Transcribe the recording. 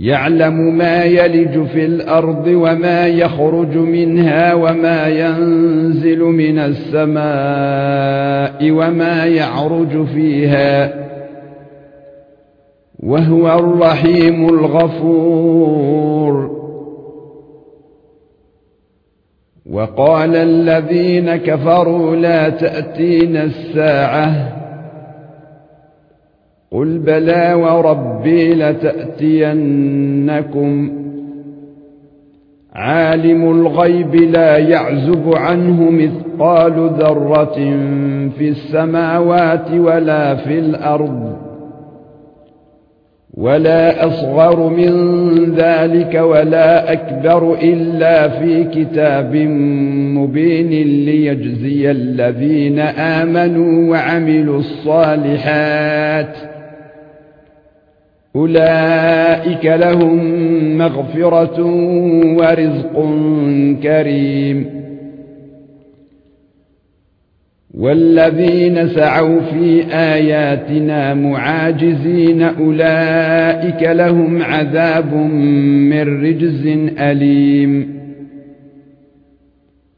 يعلم ما يلج في الأرض وما يخرج منها وما ينزل من السماء وما يعرج فيها وهو الرحيم الغفور. وقال الذين كفروا لا تأتينا الساعة قل بلى وربي لتاتينكم عالم الغيب لا يعزب عنه مثقال ذره في السماوات ولا في الأرض ولا اصغر من ذلك ولا اكبر الا في كتاب مبين ليجزي الذين امنوا وعملوا الصالحات أولئك لهم مغفرة ورزق كريم. والذين سعوا في آياتنا معاجزين أولئك لهم عذاب من رجز أليم.